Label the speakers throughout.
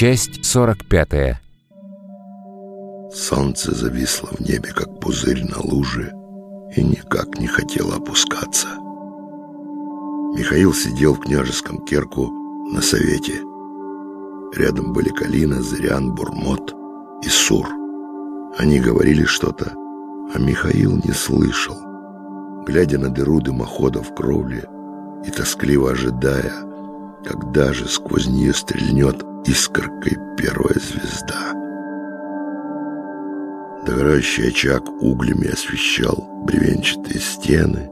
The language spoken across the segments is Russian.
Speaker 1: Часть 45.
Speaker 2: Солнце зависло в небе, как пузырь на луже, и никак не хотело опускаться. Михаил сидел в княжеском керку на совете. Рядом были Калина, Зырян, Бурмот и Сур. Они говорили что-то, а Михаил не слышал, глядя на дыру дымохода в кровле и тоскливо ожидая, когда же сквозь нее стрельнет искоркой первая звезда. Догорающий очаг углями освещал бревенчатые стены,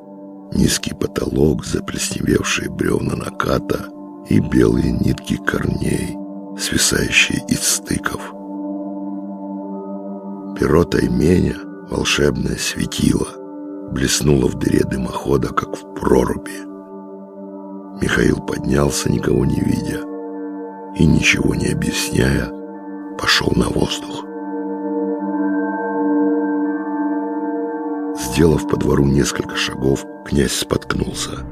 Speaker 2: низкий потолок, заплесневевшие бревна наката и белые нитки корней, свисающие из стыков. Перо тайменя, волшебное светило, блеснуло в дыре дымохода, как в проруби. Михаил поднялся, никого не видя, и, ничего не объясняя, пошел на воздух. Сделав по двору несколько шагов, князь споткнулся.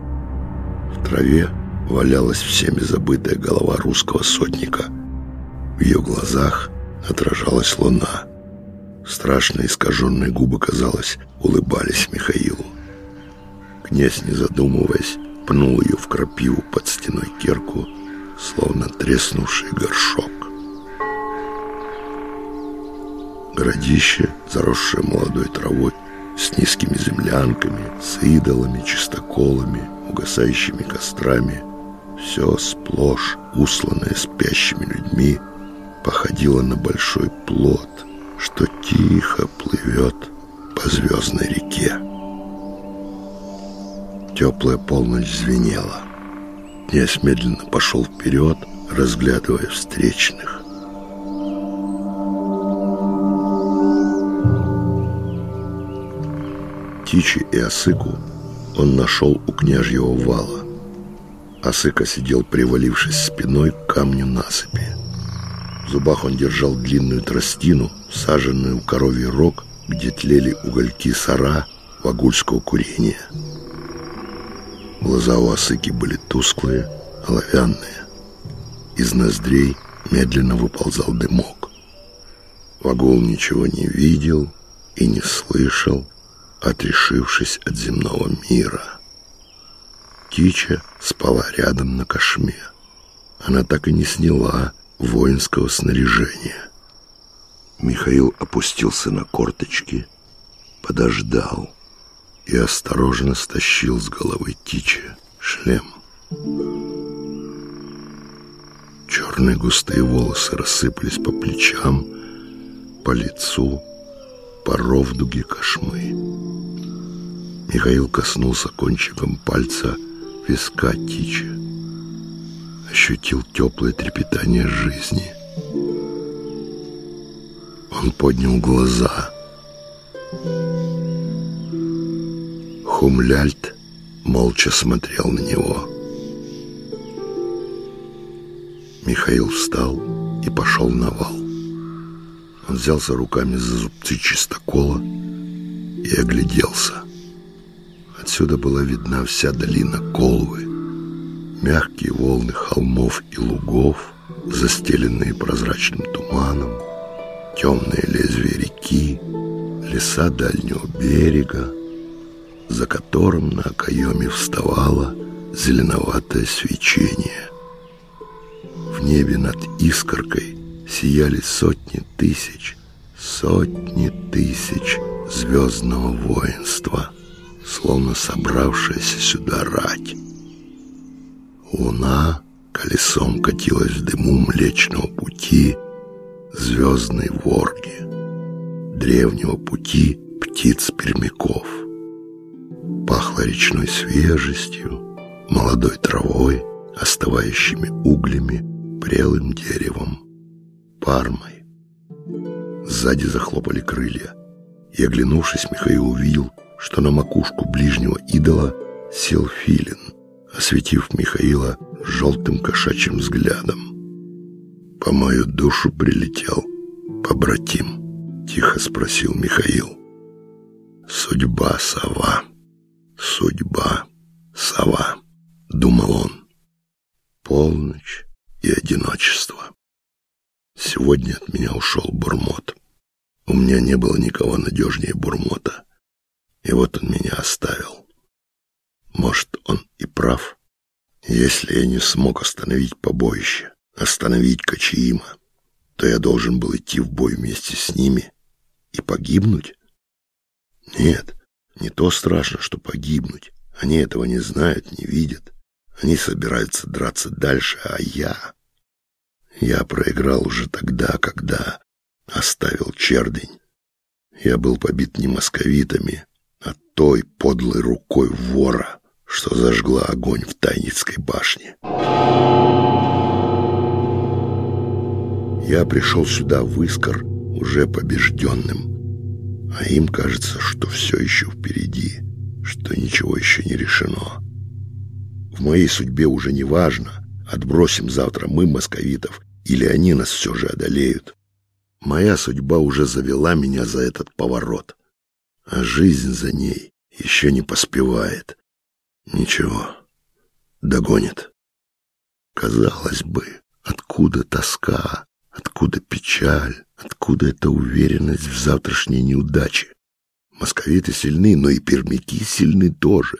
Speaker 2: В траве валялась всеми забытая голова русского сотника. В ее глазах отражалась луна. Страшно искаженные губы, казалось, улыбались Михаилу. Князь, не задумываясь, пнул ее в крапиву под стеной керку, словно треснувший горшок. Городище, заросшее молодой травой, с низкими землянками, с идолами, чистоколами, угасающими кострами, все сплошь усланное спящими людьми, походило на большой плод, что тихо плывет по звездной реке. Теплая полночь звенела. Князь медленно пошел вперед, разглядывая встречных. Тичи и Осыку он нашел у княжьего вала. Осыка сидел, привалившись спиной к камню насыпи. В зубах он держал длинную тростину, саженную в коровий рог, где тлели угольки сара вагульского курения. Глаза у Осыки были тусклые, оловянные. Из ноздрей медленно выползал дымок. Вагул ничего не видел и не слышал, отрешившись от земного мира. Кича спала рядом на кошме. Она так и не сняла воинского снаряжения. Михаил опустился на корточки, подождал и осторожно стащил с головы Тичи шлем. Черные густые волосы рассыпались по плечам, по лицу, по ровдуге кошмы. Михаил коснулся кончиком пальца виска Тичи. Ощутил теплое трепетание жизни. Он поднял глаза. Хумляльт молча смотрел на него. Михаил встал и пошел на вал. Он взялся руками за зубцы чистокола и огляделся. Отсюда была видна вся долина Колвы, мягкие волны холмов и лугов, застеленные прозрачным туманом, темные лезвия реки, леса дальнего берега, за которым на окоеме вставало зеленоватое свечение. В небе над искоркой сияли сотни тысяч, сотни тысяч звездного воинства — словно собравшаяся сюда рать. Луна колесом катилась в дыму Млечного Пути звездной ворги, древнего пути птиц-пермяков. Пахло речной свежестью, молодой травой, остывающими углями, прелым деревом, пармой. Сзади захлопали крылья, и, оглянувшись, Михаил увидел, что на макушку ближнего идола сел филин, осветив Михаила желтым кошачьим взглядом. «По мою душу прилетел побратим», — тихо спросил Михаил. «Судьба, сова, судьба, сова», — думал он. Полночь и одиночество. сегодня от меня ушел Бурмот. У меня не было никого надежнее Бурмота. И вот он меня оставил. Может, он и прав. Если я не смог остановить побоище, остановить Качиима, то я должен был идти в бой вместе с ними и погибнуть? Нет, не то страшно, что погибнуть. Они этого не знают, не видят. Они собираются драться дальше, а я... Я проиграл уже тогда, когда оставил чердень. Я был побит не московитами, а той подлой рукой вора, что зажгла огонь в Тайницкой башне. Я пришел сюда в Искор уже побежденным, а им кажется, что все еще впереди, что ничего еще не решено. В моей судьбе уже не важно, отбросим завтра мы московитов или они нас все же одолеют. Моя судьба уже завела меня за этот поворот, а жизнь за ней еще не поспевает. Ничего, догонит. Казалось бы, откуда тоска, откуда печаль, откуда эта уверенность в завтрашней неудаче? Московиты сильны, но и пермяки сильны тоже.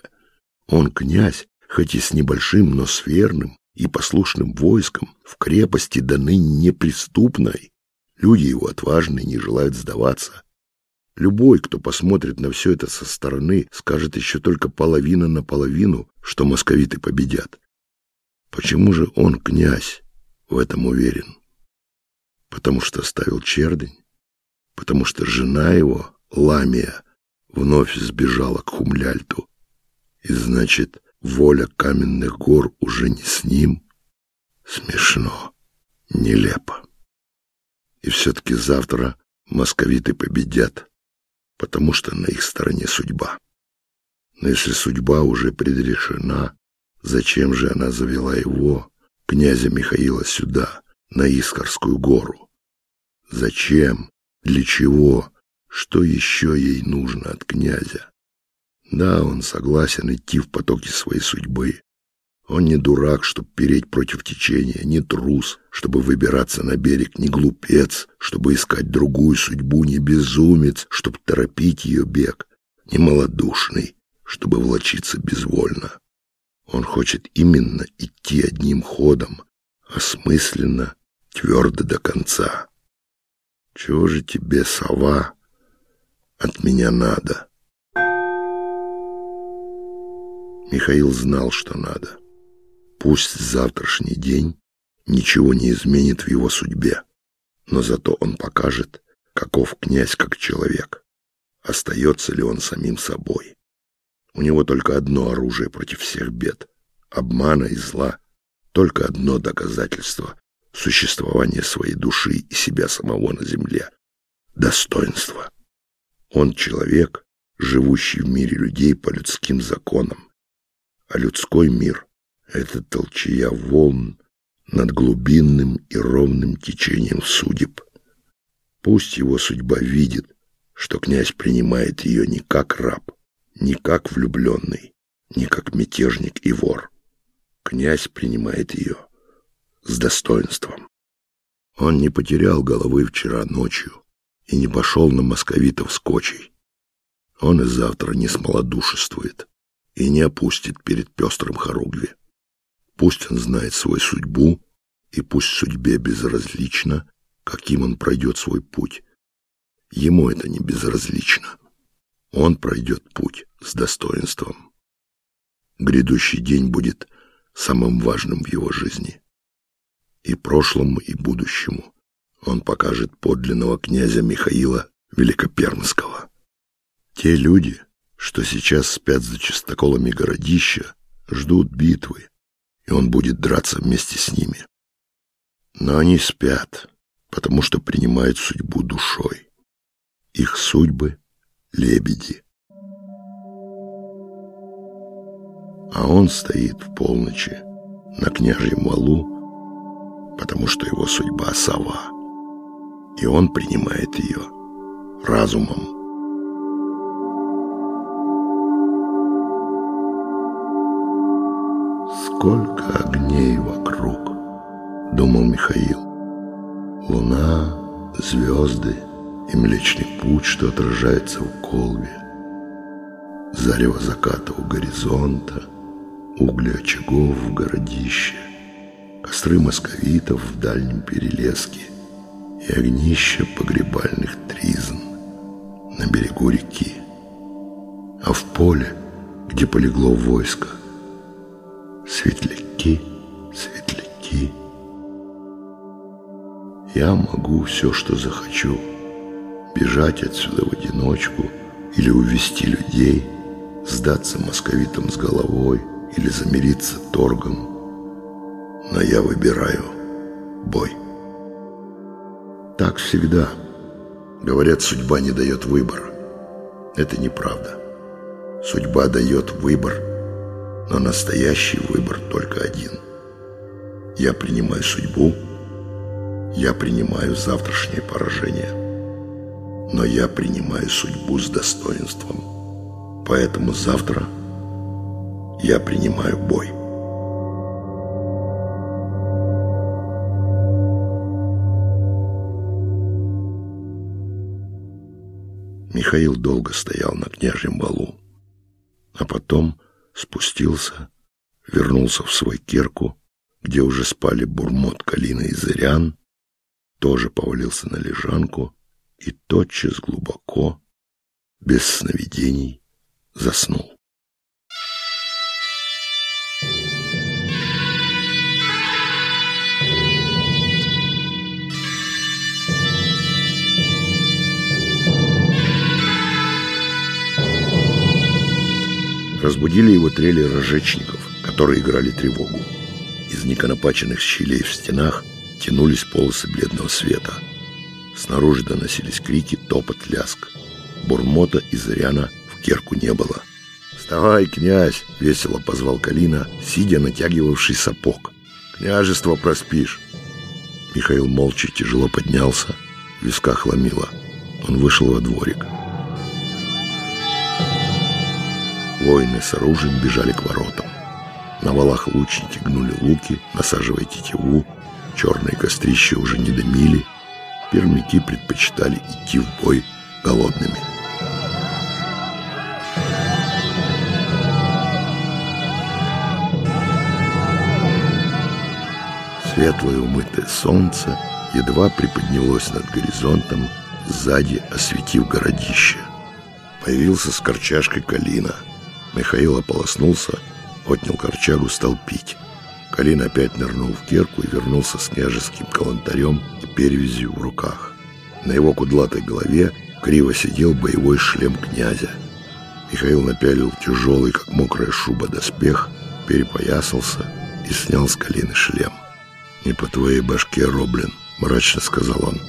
Speaker 2: Он князь, хоть и с небольшим, но с верным и послушным войском, в крепости до ныне неприступной. Люди его отважные, не желают сдаваться. Любой, кто посмотрит на все это со стороны, скажет еще только половина на половину, что московиты победят. Почему же он, князь, в этом уверен? Потому что оставил чердень? Потому что жена его, Ламия, вновь сбежала к Хумляльту? И значит, воля каменных гор уже не с ним? Смешно, нелепо. И все-таки завтра московиты победят потому что на их стороне судьба. Но если судьба уже предрешена, зачем же она завела его, князя Михаила, сюда, на Искорскую гору? Зачем? Для чего? Что еще ей нужно от князя? Да, он согласен идти в потоке своей судьбы, он не дурак, чтобы переть против течения, не трус, чтобы выбираться на берег, не глупец, чтобы искать другую судьбу, не безумец, чтобы торопить ее бег, не малодушный, чтобы влочиться безвольно. Он хочет именно идти одним ходом, осмысленно, твердо до конца. Чего же тебе, сова, от меня надо? Михаил знал, что надо. Пусть завтрашний день ничего не изменит в его судьбе, но зато он покажет, каков князь как человек, остается ли он самим собой. У него только одно оружие против всех бед — обмана и зла, только одно доказательство существования своей души и себя самого на земле — достоинство. Он человек, живущий в мире людей по людским законам, а людской мир это толчья волн над глубинным и ровным течением судеб. Пусть его судьба видит, что князь принимает ее не как раб, не как влюбленный, не как мятежник и вор. Князь принимает ее с достоинством. Он не потерял головы вчера ночью и не пошел на московитов с кочей. Он и завтра не смолодушествует и не опустит перед пестрым хоругви. Пусть он знает свою судьбу, и пусть судьбе безразлично, каким он пройдет свой путь. Ему это не безразлично. Он пройдет путь с достоинством. Грядущий день будет самым важным в его жизни. И прошлому, и будущему он покажет подлинного князя Михаила Великопермского. Те люди, что сейчас спят за чистоколами городища, ждут битвы, и он будет драться вместе с ними. Но они спят, потому что принимают судьбу душой. Их судьбы — лебеди. А он стоит в полночи на княжьем валу, потому что его судьба — сова, и он принимает ее разумом. Сколько огней вокруг, думал Михаил. Луна, звезды и Млечный Путь, что отражается в колбе. Зарево заката у горизонта, угли очагов в городище, костры московитов в дальнем перелеске и огнище погребальных тризн на берегу реки. А в поле, где полегло войско, светляки, светляки. Я могу все, что захочу, бежать отсюда в одиночку или увести людей, сдаться московитам с головой или замириться торгом. Но я выбираю бой. Так всегда. Говорят, судьба не дает выбора. Это неправда. Судьба дает выбор, но настоящий выбор только один. Я принимаю судьбу, я принимаю завтрашнее поражение. Но я принимаю судьбу с достоинством. Поэтому завтра я принимаю бой. Михаил долго стоял на княжьем балу, а потом спустился, вернулся в свой керку, где уже спали Бурмот, Калина и Зырян, тоже повалился на лежанку и тотчас глубоко, без сновидений, заснул. Разбудили его трели рожечников, которые играли тревогу. Из неконопаченных щелей в стенах тянулись полосы бледного света. Снаружи доносились крики, топот, ляск. Бурмота и Зыряна в керку не было. «Вставай, князь!» — весело позвал Калина, сидя натягивавший сапог. «Княжество проспишь!» Михаил молча тяжело поднялся, в висках ломило. Он вышел во дворик. Воины с оружием бежали к воротам. На валах лучники гнули луки, насаживая тетиву. Черные кострища уже не дымили. Пермяки предпочитали идти в бой голодными. Светлое умытое солнце едва приподнялось над горизонтом, сзади осветив городище. Появился с корчашкой Калина — Михаил ополоснулся, отнял корчагу, стал пить. Калин опять нырнул в керку и вернулся с княжеским калантарем и перевязью в руках. На его кудлатой голове криво сидел боевой шлем князя. Михаил напялил тяжелый, как мокрая шуба, доспех, перепоясался и снял с Калины шлем. «Не по твоей башке, Роблин», — мрачно сказал он.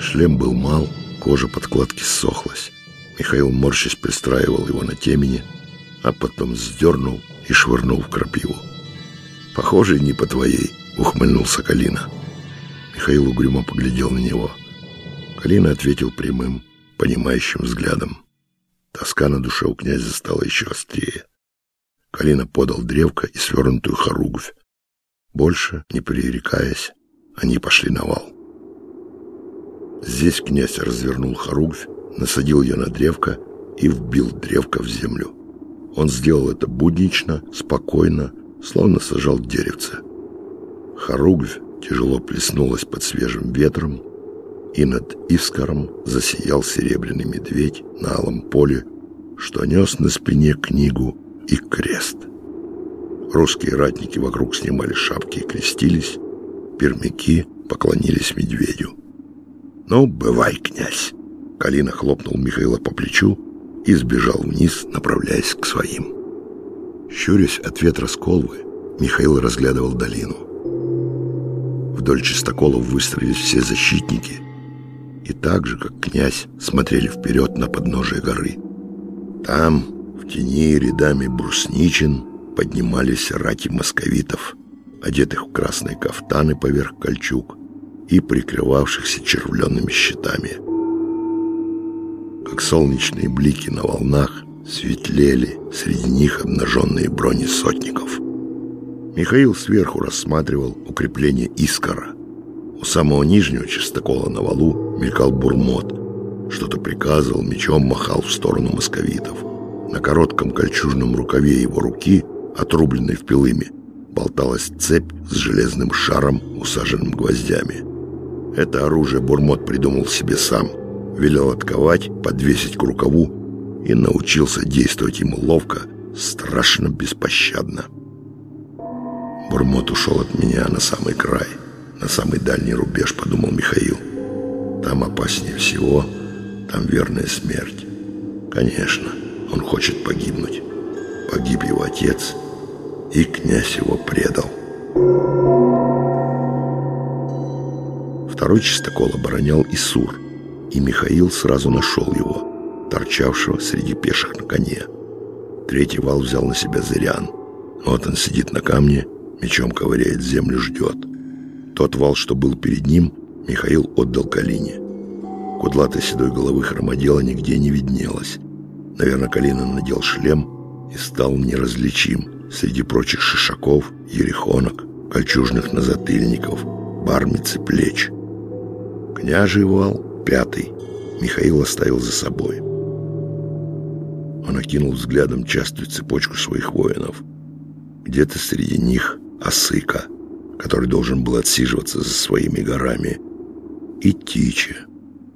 Speaker 2: Шлем был мал, кожа подкладки ссохлась. Михаил, морщись, пристраивал его на темени, а потом сдернул и швырнул в крапиву. «Похоже, не по твоей», — ухмыльнулся Калина. Михаил угрюмо поглядел на него. Калина ответил прямым, понимающим взглядом. Тоска на душе у князя стала еще острее. Калина подал древко и свернутую хоругвь. Больше, не пререкаясь, они пошли на вал. Здесь князь развернул хоругвь, насадил ее на древко и вбил древко в землю. Он сделал это буднично, спокойно, словно сажал деревце. Хоругвь тяжело плеснулась под свежим ветром, и над Искором засиял серебряный медведь на алом поле, что нес на спине книгу и крест. Русские ратники вокруг снимали шапки и крестились, пермяки поклонились медведю. «Ну, бывай, князь!» Калина хлопнул Михаила по плечу и сбежал вниз, направляясь к своим. Щурясь от ветра с колвы, Михаил разглядывал долину. Вдоль чистоколов выстроились все защитники и так же, как князь, смотрели вперед на подножие горы. Там, в тени рядами брусничин, поднимались рати московитов, одетых в красные кафтаны поверх кольчуг и прикрывавшихся червленными щитами – как солнечные блики на волнах, светлели среди них обнаженные брони сотников. Михаил сверху рассматривал укрепление Искора. У самого нижнего частокола на валу мелькал бурмот. Что-то приказывал, мечом махал в сторону московитов. На коротком кольчужном рукаве его руки, отрубленной в пилыми, болталась цепь с железным шаром, усаженным гвоздями. Это оружие Бурмот придумал себе сам. Велел отковать, подвесить к рукаву и научился действовать ему ловко, страшно беспощадно. Бурмот ушел от меня на самый край, на самый дальний рубеж, подумал Михаил. Там опаснее всего, там верная смерть. Конечно, он хочет погибнуть. Погиб его отец, и князь его предал. Второй чистокол оборонял Исур, и Михаил сразу нашел его, торчавшего среди пеших на коне. Третий вал взял на себя Зырян. Вот он сидит на камне, мечом ковыряет землю, ждет. Тот вал, что был перед ним, Михаил отдал Калине. Кудлатой седой головы хромодела нигде не виднелось. Наверное, Калина надел шлем и стал неразличим среди прочих шишаков, ерехонок, кольчужных назатыльников, бармицы плеч. Княжий вал, пятый, Михаил оставил за собой. Он окинул взглядом частую цепочку своих воинов. Где-то среди них Осыка, который должен был отсиживаться за своими горами, и Тича,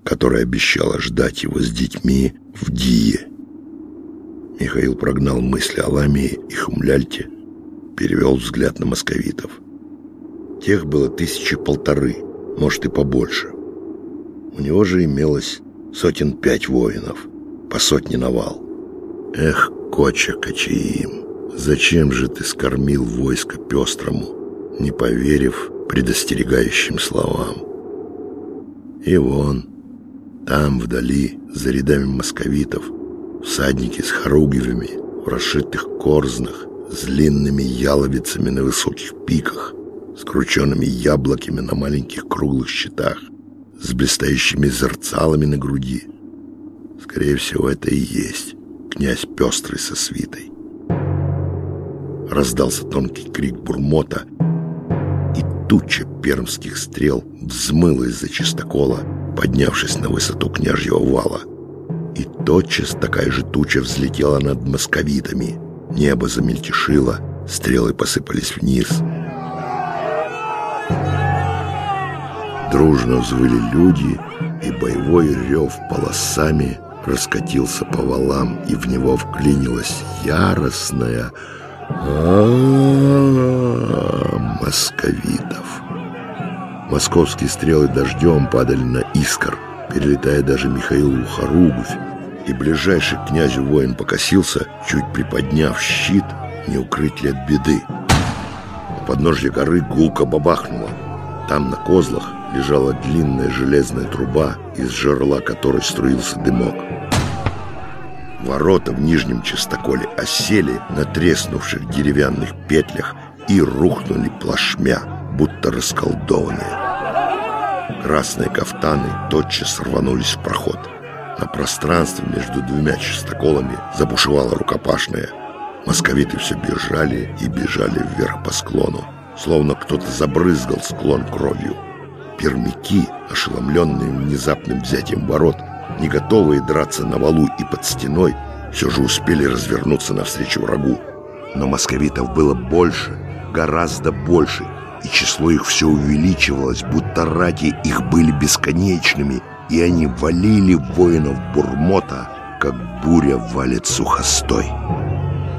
Speaker 2: которая обещала ждать его с детьми в Дие. Михаил прогнал мысли о Ламии и Хумляльте, перевел взгляд на московитов. Тех было тысячи полторы, может и побольше. У него же имелось сотен пять воинов, по сотне навал. Эх, Коча Кочаим, зачем же ты скормил войско пестрому, не поверив предостерегающим словам? И вон, там вдали, за рядами московитов, всадники с хоругвями, в расшитых корзнах, с длинными яловицами на высоких пиках, с крученными яблоками на маленьких круглых щитах, с блистающими зерцалами на груди. Скорее всего, это и есть князь Пестрый со свитой. Раздался тонкий крик бурмота, и туча пермских стрел взмыла из-за чистокола, поднявшись на высоту княжьего вала. И тотчас такая же туча взлетела над московитами. Небо замельтешило, стрелы посыпались вниз. Дружно взвыли люди, и боевой рев полосами раскатился по валам, и в него вклинилась яростная московитов. Московские стрелы дождем падали на искр, перелетая даже Михаилу Харугувь, и ближайший к князю воин покосился, чуть приподняв щит, не укрыть ли от беды. У подножья горы гулко бабахнуло. Там на козлах лежала длинная железная труба, из жерла которой струился дымок. Ворота в нижнем частоколе осели на треснувших деревянных петлях и рухнули плашмя, будто расколдованные. Красные кафтаны тотчас рванулись в проход. На пространстве между двумя частоколами забушевала рукопашная. Московиты все бежали и бежали вверх по склону, словно кто-то забрызгал склон кровью. Пермяки, ошеломленные внезапным взятием ворот, не готовые драться на валу и под стеной, все же успели развернуться навстречу врагу. Но московитов было больше, гораздо больше, и число их все увеличивалось, будто рати их были бесконечными, и они валили воинов Бурмота, как буря валит сухостой.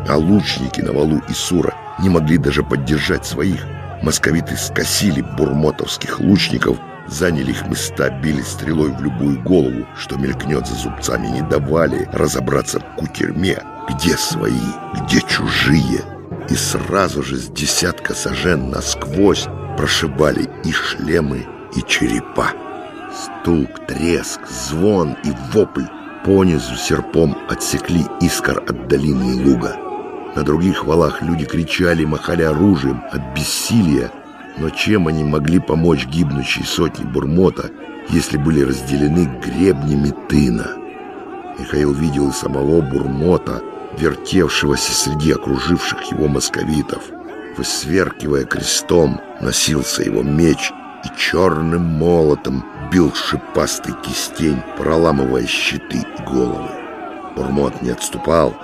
Speaker 2: А лучники на валу Исура не могли даже поддержать своих. Московиты скосили бурмотовских лучников, заняли их места, били стрелой в любую голову, что мелькнет за зубцами, не давали разобраться кутерьме, где свои, где чужие и сразу же с десятка сажен насквозь прошибали и шлемы, и черепа. Стук, треск, звон и вопль понизу серпом отсекли искор от долины луга. На других валах люди кричали, махали оружием от бессилия, но чем они могли помочь гибнущей сотни бурмота, если были разделены гребнями тына? Михаил видел и самого бурмота, вертевшегося среди окруживших его московитов. Высверкивая крестом, носился его меч, и черным молотом бил шипастый кистень, проламывая щиты и головы. Бурмот не отступал,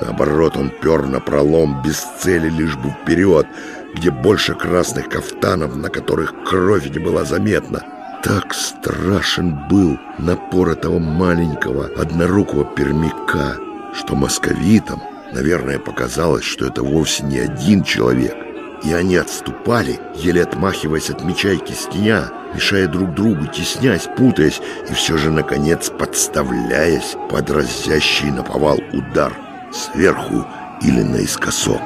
Speaker 2: наоборот, он пер на пролом без цели лишь бы вперед, где больше красных кафтанов, на которых кровь не была заметна. Так страшен был напор этого маленького однорукого пермяка, что московитам, наверное, показалось, что это вовсе не один человек. И они отступали, еле отмахиваясь от меча и кистеня, мешая друг другу, теснясь, путаясь и все же, наконец, подставляясь под разящий наповал удар сверху или наискосок.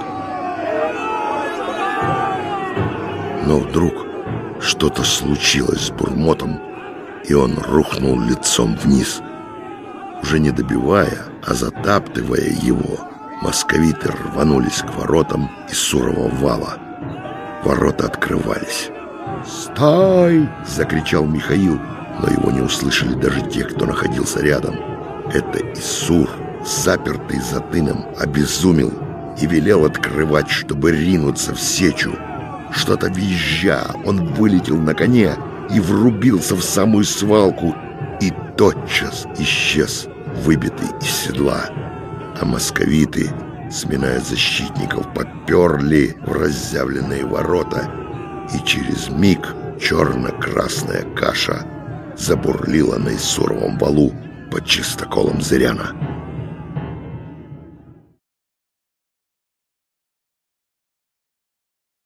Speaker 2: Но вдруг что-то случилось с Бурмотом, и он рухнул лицом вниз. Уже не добивая, а затаптывая его, московиты рванулись к воротам из сурового вала. Ворота открывались. «Стой!» — закричал Михаил, но его не услышали даже те, кто находился рядом. Это Исур, запертый за тыном, обезумел и велел открывать, чтобы ринуться в сечу. Что-то визжа, он вылетел на коне и врубился в самую свалку и тотчас исчез, выбитый из седла. А московиты, сминая защитников, поперли в разъявленные ворота, и через миг черно-красная каша забурлила на Исуровом валу под чистоколом Зыряна.